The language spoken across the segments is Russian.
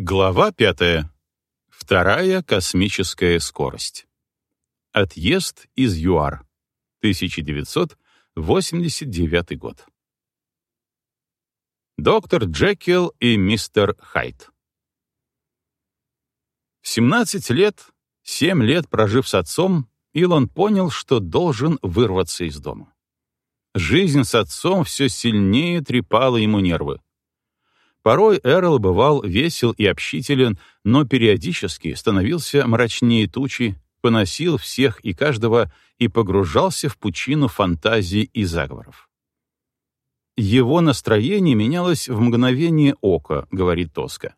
Глава пятая. Вторая космическая скорость. Отъезд из ЮАР. 1989 год. Доктор Джекил и мистер Хайт. В 17 лет, 7 лет прожив с отцом, Илон понял, что должен вырваться из дома. Жизнь с отцом все сильнее трепала ему нервы. Порой Эрл бывал весел и общителен, но периодически становился мрачнее тучи, поносил всех и каждого и погружался в пучину фантазий и заговоров. «Его настроение менялось в мгновение ока», — говорит Тоска.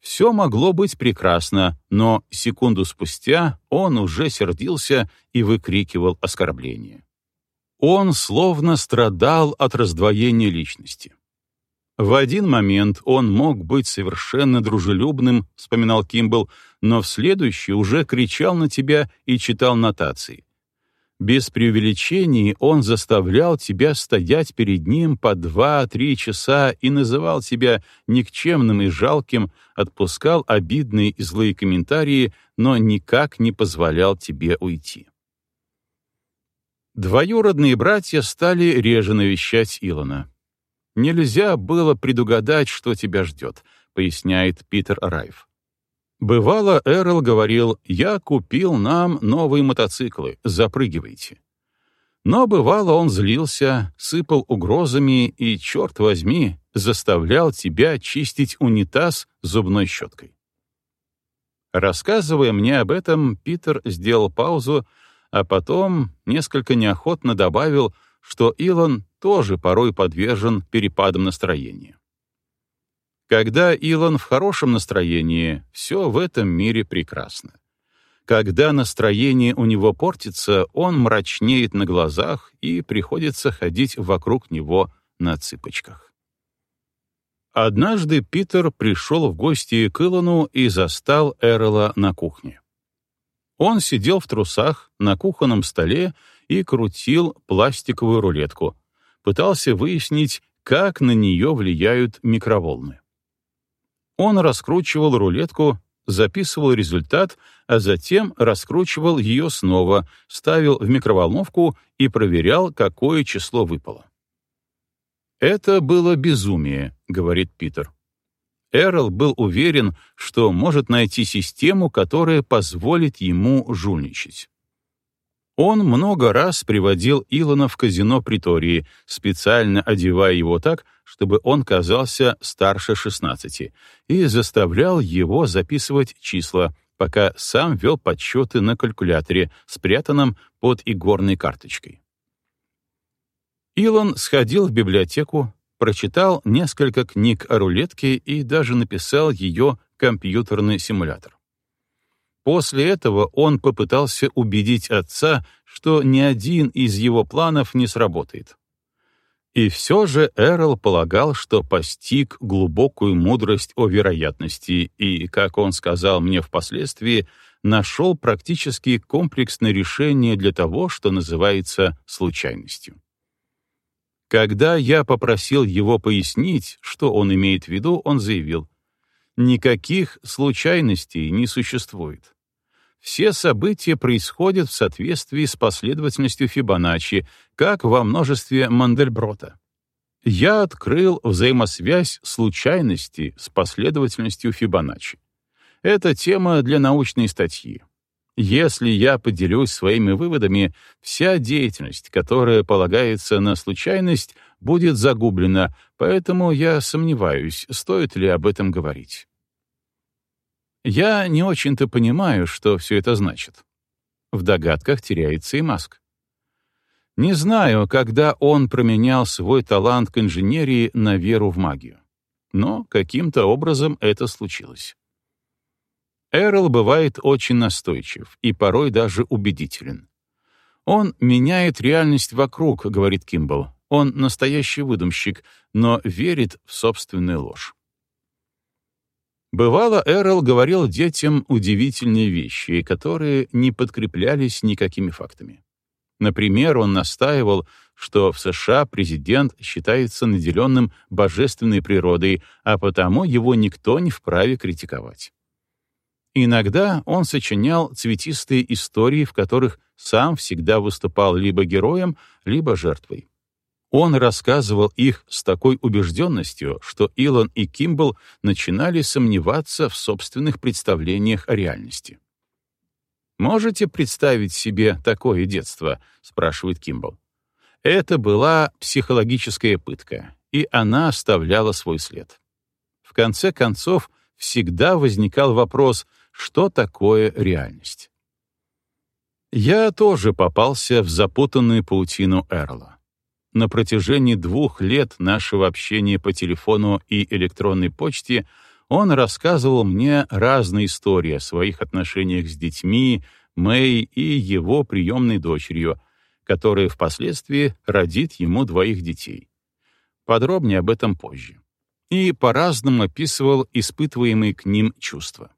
Все могло быть прекрасно, но секунду спустя он уже сердился и выкрикивал оскорбления. Он словно страдал от раздвоения личности. В один момент он мог быть совершенно дружелюбным, вспоминал Кимбл, но в следующий уже кричал на тебя и читал нотации. Без преувеличений он заставлял тебя стоять перед ним по два-три часа и называл тебя никчемным и жалким, отпускал обидные и злые комментарии, но никак не позволял тебе уйти. Двоюродные братья стали реже навещать Илона. Нельзя было предугадать, что тебя ждет, поясняет Питер Райф. Бывало, Эрл говорил, «Я купил нам новые мотоциклы, запрыгивайте». Но бывало, он злился, сыпал угрозами и, черт возьми, заставлял тебя чистить унитаз зубной щеткой. Рассказывая мне об этом, Питер сделал паузу, а потом несколько неохотно добавил, что Илон тоже порой подвержен перепадам настроения. Когда Илон в хорошем настроении, все в этом мире прекрасно. Когда настроение у него портится, он мрачнеет на глазах и приходится ходить вокруг него на цыпочках. Однажды Питер пришел в гости к Илону и застал Эрла на кухне. Он сидел в трусах на кухонном столе и крутил пластиковую рулетку, пытался выяснить, как на нее влияют микроволны. Он раскручивал рулетку, записывал результат, а затем раскручивал ее снова, ставил в микроволновку и проверял, какое число выпало. «Это было безумие», — говорит Питер. Эрл был уверен, что может найти систему, которая позволит ему жульничать. Он много раз приводил Илона в казино Притории, специально одевая его так, чтобы он казался старше 16, и заставлял его записывать числа, пока сам вел подсчеты на калькуляторе, спрятанном под игорной карточкой. Илон сходил в библиотеку, прочитал несколько книг о рулетке и даже написал ее компьютерный симулятор. После этого он попытался убедить отца, что ни один из его планов не сработает. И все же Эрл полагал, что постиг глубокую мудрость о вероятности и, как он сказал мне впоследствии, нашел практически комплексное решение для того, что называется случайностью. Когда я попросил его пояснить, что он имеет в виду, он заявил, «Никаких случайностей не существует все события происходят в соответствии с последовательностью Фибоначчи, как во множестве Мандельброта. Я открыл взаимосвязь случайности с последовательностью Фибоначчи. Это тема для научной статьи. Если я поделюсь своими выводами, вся деятельность, которая полагается на случайность, будет загублена, поэтому я сомневаюсь, стоит ли об этом говорить. Я не очень-то понимаю, что все это значит. В догадках теряется и Маск. Не знаю, когда он променял свой талант к инженерии на веру в магию. Но каким-то образом это случилось. Эрл бывает очень настойчив и порой даже убедителен. Он меняет реальность вокруг, говорит Кимбл. Он настоящий выдумщик, но верит в собственную ложь. Бывало, Эрл говорил детям удивительные вещи, которые не подкреплялись никакими фактами. Например, он настаивал, что в США президент считается наделенным божественной природой, а потому его никто не вправе критиковать. Иногда он сочинял цветистые истории, в которых сам всегда выступал либо героем, либо жертвой. Он рассказывал их с такой убежденностью, что Илон и Кимбл начинали сомневаться в собственных представлениях о реальности. «Можете представить себе такое детство?» — спрашивает Кимбл. Это была психологическая пытка, и она оставляла свой след. В конце концов, всегда возникал вопрос, что такое реальность. Я тоже попался в запутанную паутину Эрла. На протяжении двух лет нашего общения по телефону и электронной почте он рассказывал мне разные истории о своих отношениях с детьми, Мэй и его приемной дочерью, которая впоследствии родит ему двоих детей. Подробнее об этом позже. И по-разному описывал испытываемые к ним чувства.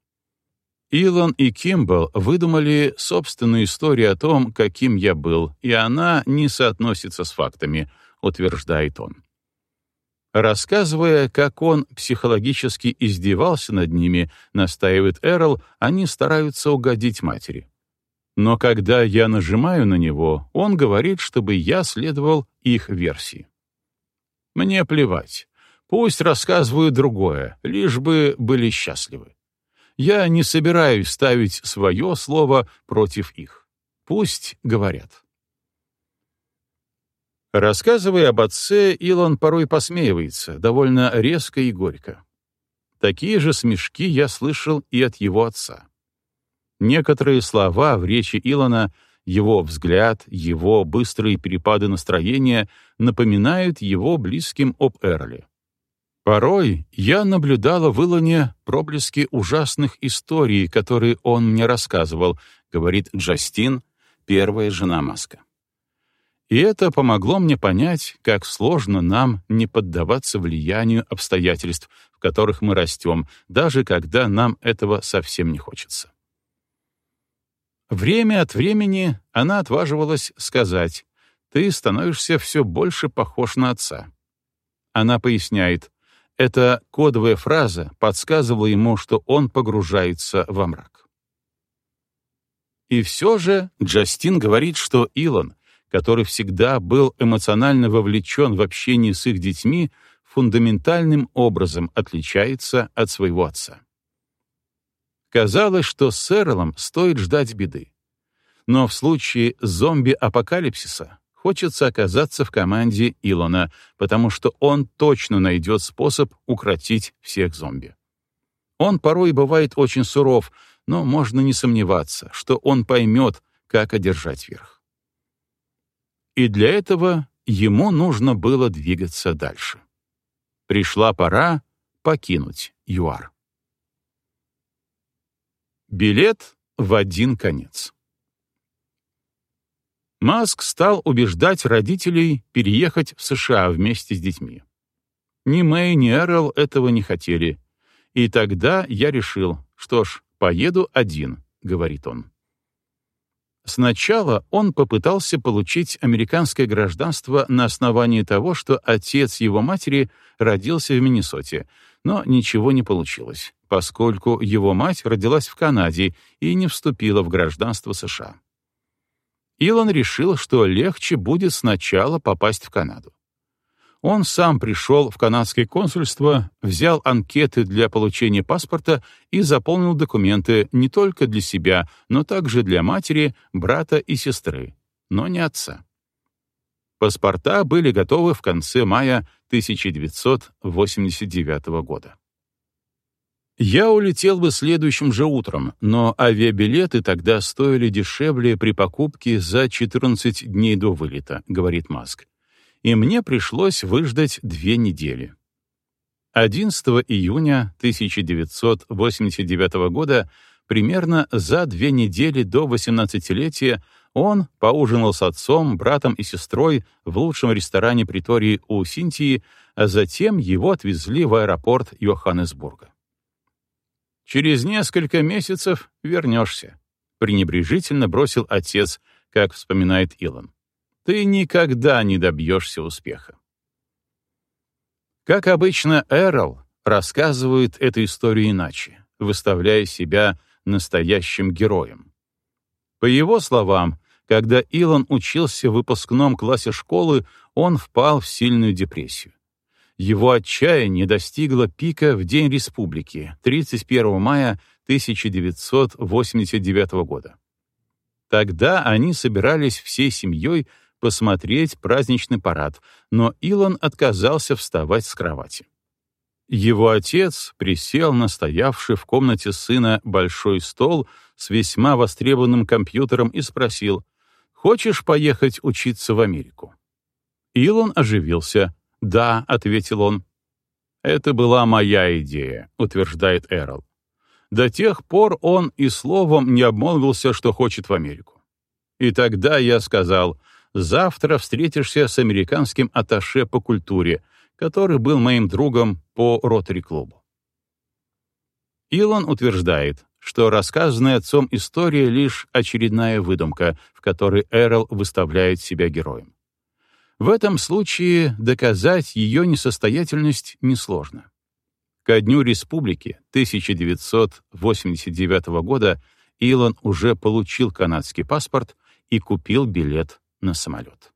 Илон и Кимбл выдумали собственную историю о том, каким я был, и она не соотносится с фактами, утверждает он. Рассказывая, как он психологически издевался над ними, настаивает Эрл, они стараются угодить матери. Но когда я нажимаю на него, он говорит, чтобы я следовал их версии. Мне плевать. Пусть рассказывают другое, лишь бы были счастливы. Я не собираюсь ставить свое слово против их. Пусть говорят. Рассказывая об отце, Илон порой посмеивается, довольно резко и горько. Такие же смешки я слышал и от его отца. Некоторые слова в речи Илона, его взгляд, его быстрые перепады настроения напоминают его близким об Эрле. Порой я наблюдала в Илоне проблески ужасных историй, которые он мне рассказывал, говорит Джастин, первая жена Маска. И это помогло мне понять, как сложно нам не поддаваться влиянию обстоятельств, в которых мы растем, даже когда нам этого совсем не хочется. Время от времени она отваживалась сказать, «Ты становишься все больше похож на отца». Она поясняет, эта кодовая фраза подсказывала ему, что он погружается во мрак. И все же Джастин говорит, что Илон, который всегда был эмоционально вовлечен в общение с их детьми, фундаментальным образом отличается от своего отца. Казалось, что с Эрлом стоит ждать беды. Но в случае зомби-апокалипсиса Хочется оказаться в команде Илона, потому что он точно найдет способ укротить всех зомби. Он порой бывает очень суров, но можно не сомневаться, что он поймет, как одержать верх. И для этого ему нужно было двигаться дальше. Пришла пора покинуть ЮАР. Билет в один конец. Маск стал убеждать родителей переехать в США вместе с детьми. Ни Мэй, ни Эрл этого не хотели. И тогда я решил, что ж, поеду один, говорит он. Сначала он попытался получить американское гражданство на основании того, что отец его матери родился в Миннесоте, но ничего не получилось, поскольку его мать родилась в Канаде и не вступила в гражданство США. Илон решил, что легче будет сначала попасть в Канаду. Он сам пришел в канадское консульство, взял анкеты для получения паспорта и заполнил документы не только для себя, но также для матери, брата и сестры, но не отца. Паспорта были готовы в конце мая 1989 года. Я улетел бы следующим же утром, но авиабилеты тогда стоили дешевле при покупке за 14 дней до вылета, говорит Маск. И мне пришлось выждать две недели. 11 июня 1989 года, примерно за две недели до 18-летия, он поужинал с отцом, братом и сестрой в лучшем ресторане притории у Синтии, а затем его отвезли в аэропорт Йоханнесбурга. Через несколько месяцев вернешься», — пренебрежительно бросил отец, как вспоминает Илон. ты никогда не добьешься успеха. Как обычно, Эрл рассказывает эту историю иначе, выставляя себя настоящим героем. По его словам, когда Илон учился в выпускном классе школы, он впал в сильную депрессию. Его отчаяние достигло пика в День Республики, 31 мая 1989 года. Тогда они собирались всей семьей посмотреть праздничный парад, но Илон отказался вставать с кровати. Его отец присел на стоявший в комнате сына большой стол с весьма востребованным компьютером и спросил, «Хочешь поехать учиться в Америку?» Илон оживился. «Да», — ответил он. «Это была моя идея», — утверждает Эрл. До тех пор он и словом не обмолвился, что хочет в Америку. И тогда я сказал, завтра встретишься с американским атташе по культуре, который был моим другом по ротари-клубу. Илон утверждает, что рассказанная отцом история — лишь очередная выдумка, в которой Эрл выставляет себя героем. В этом случае доказать ее несостоятельность несложно. Ко дню республики 1989 года Илон уже получил канадский паспорт и купил билет на самолет.